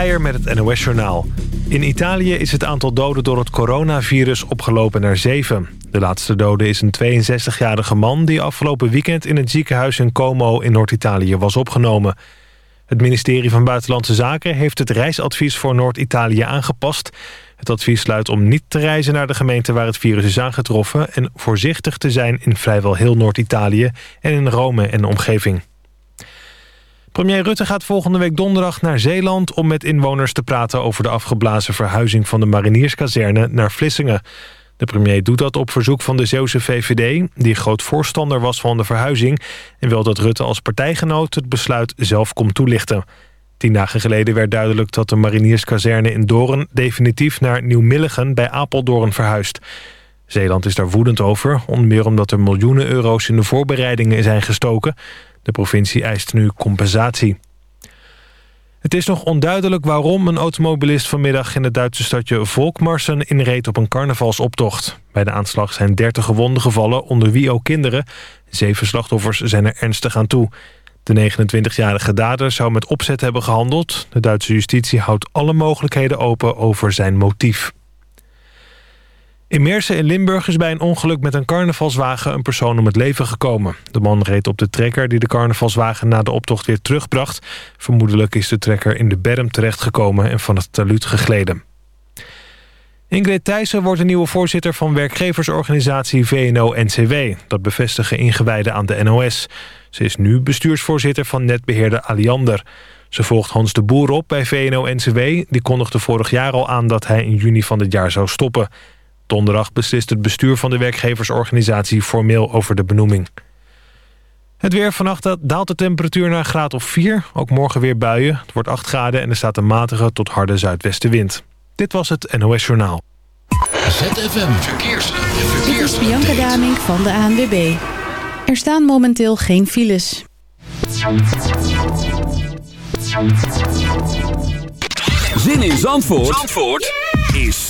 Met het NOS-journaal. In Italië is het aantal doden door het coronavirus opgelopen naar zeven. De laatste dode is een 62-jarige man... die afgelopen weekend in het ziekenhuis in Como in Noord-Italië was opgenomen. Het ministerie van Buitenlandse Zaken heeft het reisadvies voor Noord-Italië aangepast. Het advies luidt om niet te reizen naar de gemeente waar het virus is aangetroffen... en voorzichtig te zijn in vrijwel heel Noord-Italië en in Rome en de omgeving. Premier Rutte gaat volgende week donderdag naar Zeeland... om met inwoners te praten over de afgeblazen verhuizing... van de marinierskazerne naar Vlissingen. De premier doet dat op verzoek van de Zeeuwse VVD... die groot voorstander was van de verhuizing... en wil dat Rutte als partijgenoot het besluit zelf komt toelichten. Tien dagen geleden werd duidelijk dat de marinierskazerne in Doorn... definitief naar Nieuw-Milligen bij Apeldoorn verhuist... Zeeland is daar woedend over, onder meer omdat er miljoenen euro's in de voorbereidingen zijn gestoken. De provincie eist nu compensatie. Het is nog onduidelijk waarom een automobilist vanmiddag in het Duitse stadje Volkmarsen inreed op een carnavalsoptocht. Bij de aanslag zijn 30 gewonden gevallen, onder wie ook kinderen. Zeven slachtoffers zijn er ernstig aan toe. De 29-jarige dader zou met opzet hebben gehandeld. De Duitse justitie houdt alle mogelijkheden open over zijn motief. In Meersen in Limburg is bij een ongeluk met een carnavalswagen een persoon om het leven gekomen. De man reed op de trekker die de carnavalswagen na de optocht weer terugbracht. Vermoedelijk is de trekker in de berm terechtgekomen en van het taluut gegleden. Ingrid Thijssen wordt de nieuwe voorzitter van werkgeversorganisatie VNO-NCW. Dat bevestigen ingewijden aan de NOS. Ze is nu bestuursvoorzitter van netbeheerder Aliander. Ze volgt Hans de Boer op bij VNO-NCW. Die kondigde vorig jaar al aan dat hij in juni van dit jaar zou stoppen. Donderdag beslist het bestuur van de werkgeversorganisatie formeel over de benoeming. Het weer vannacht daalt de temperatuur naar een graad of 4. Ook morgen weer buien. Het wordt 8 graden en er staat een matige tot harde zuidwestenwind. Dit was het NOS Journaal. ZFM Verkeers. Dit is Bianca Damink van de ANWB. Er staan momenteel geen files. Zin in Zandvoort, Zandvoort? is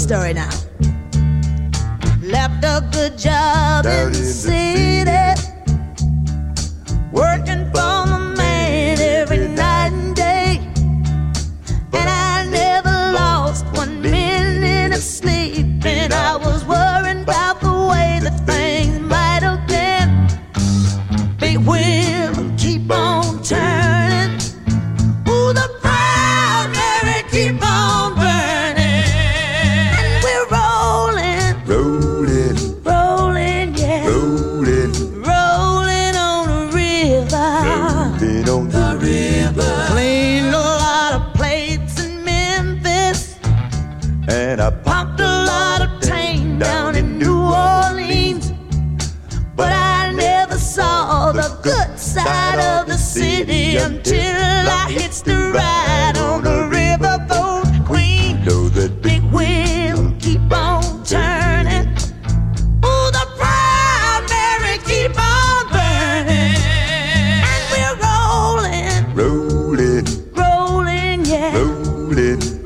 Story now. Left a good job in the city, working rolling,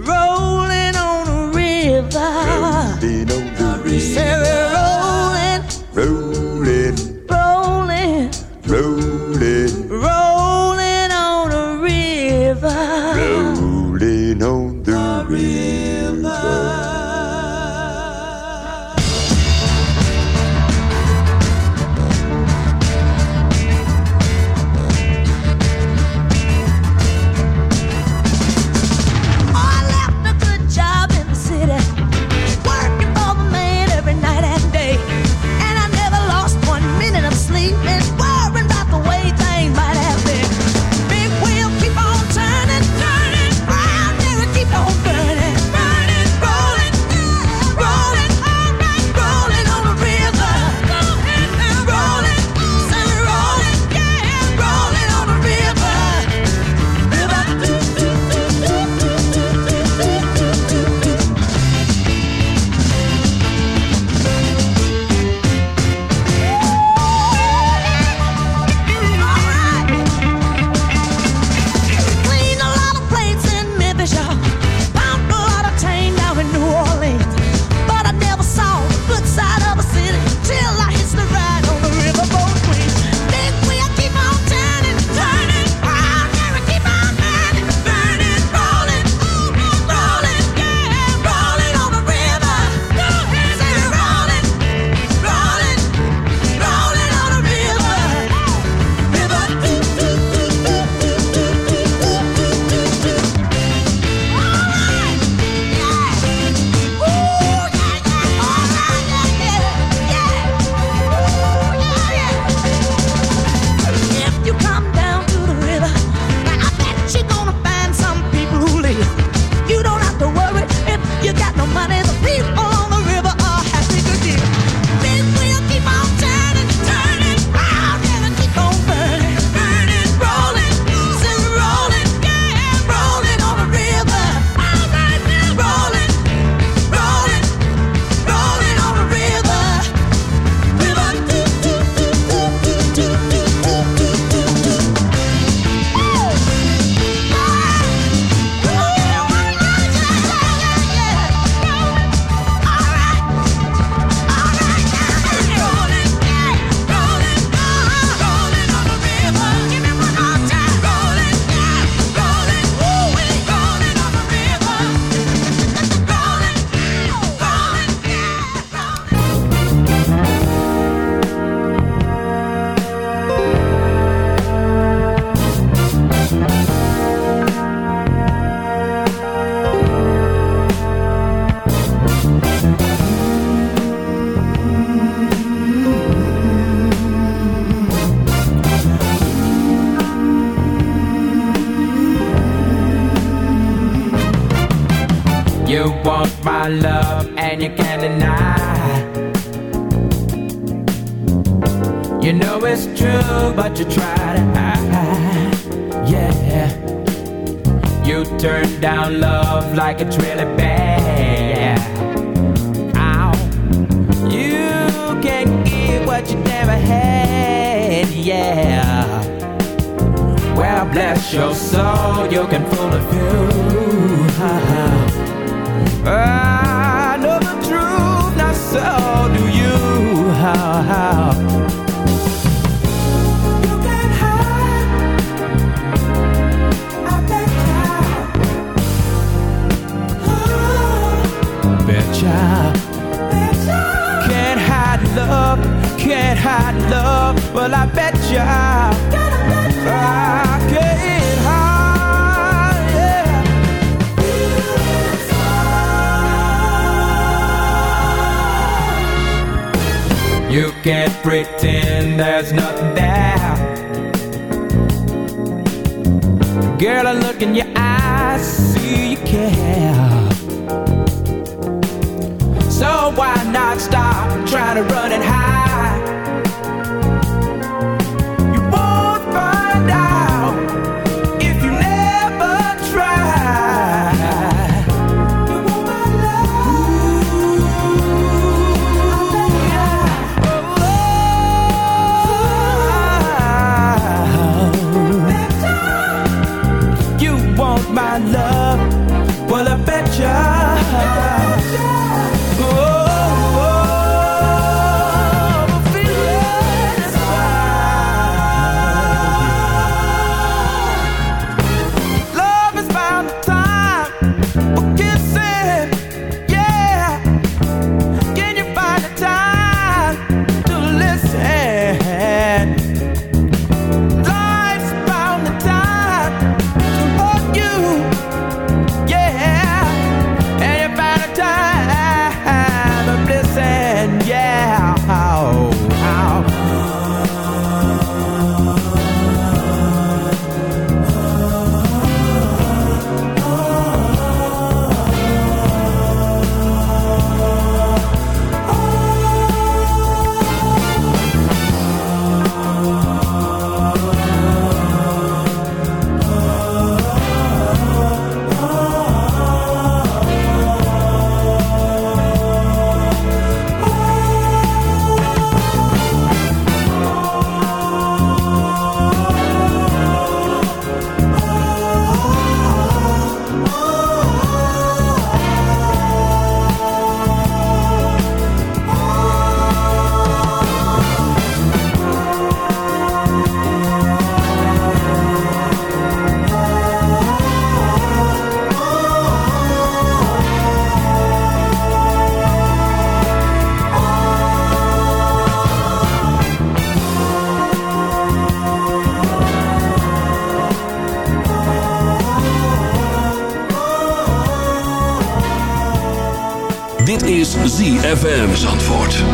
ZFM Zandvoort.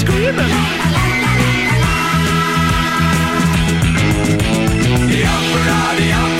screaming. The opera, the opera.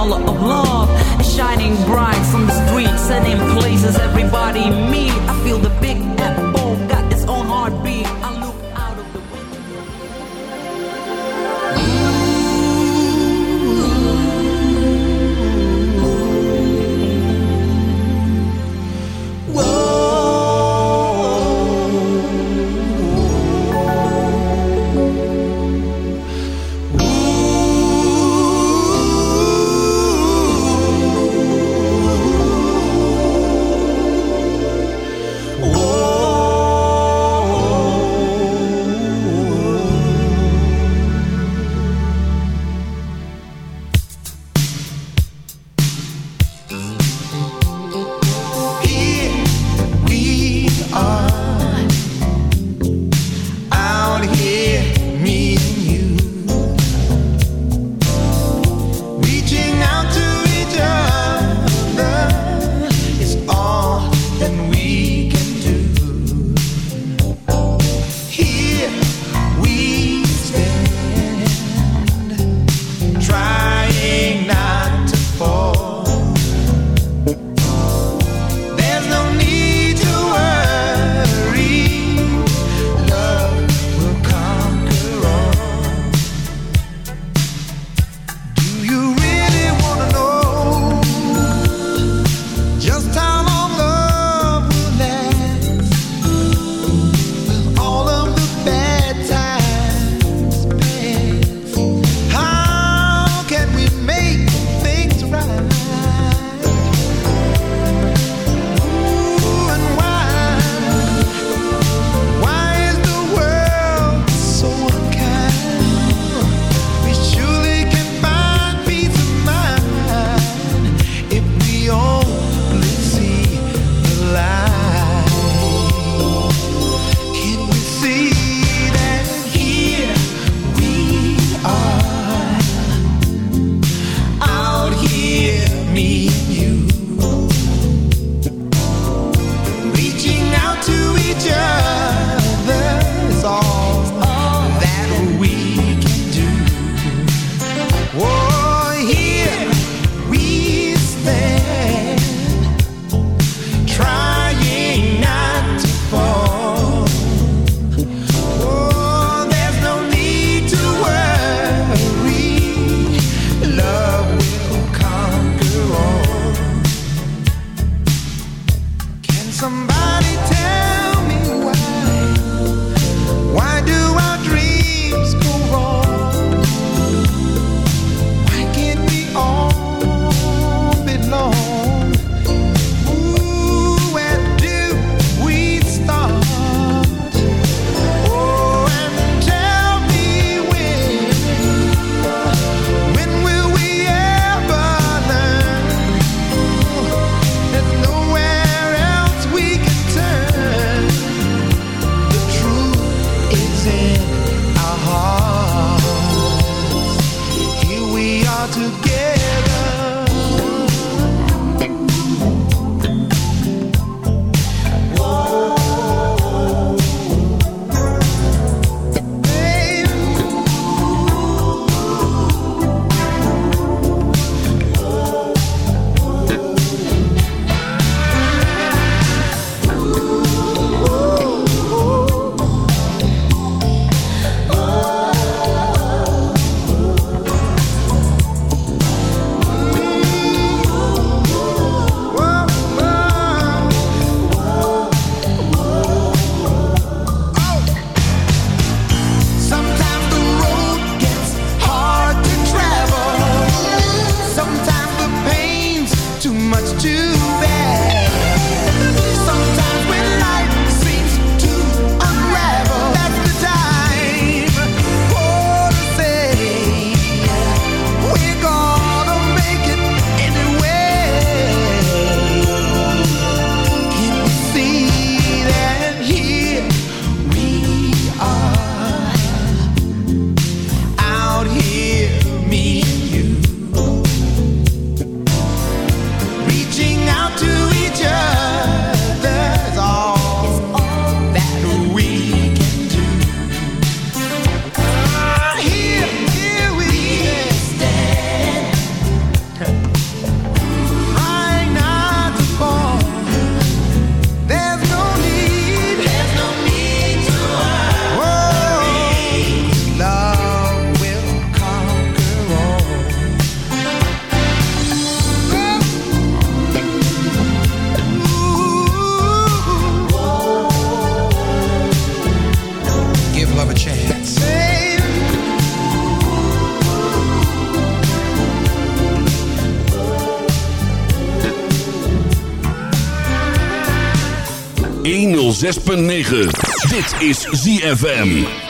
color of love is shining bright on the streets and in places everybody me. I feel the big 6.9. Dit is ZFM.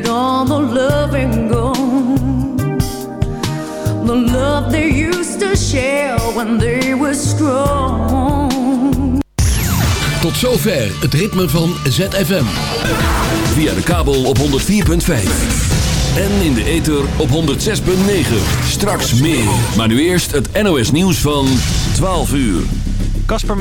Did all the loving go? The love they used to share when they were strong. Tot zover het ritme van ZFM. Via de kabel op 104.5. En in de ether op 106.9. Straks meer. Maar nu eerst het NOS nieuws van 12 uur. Kasper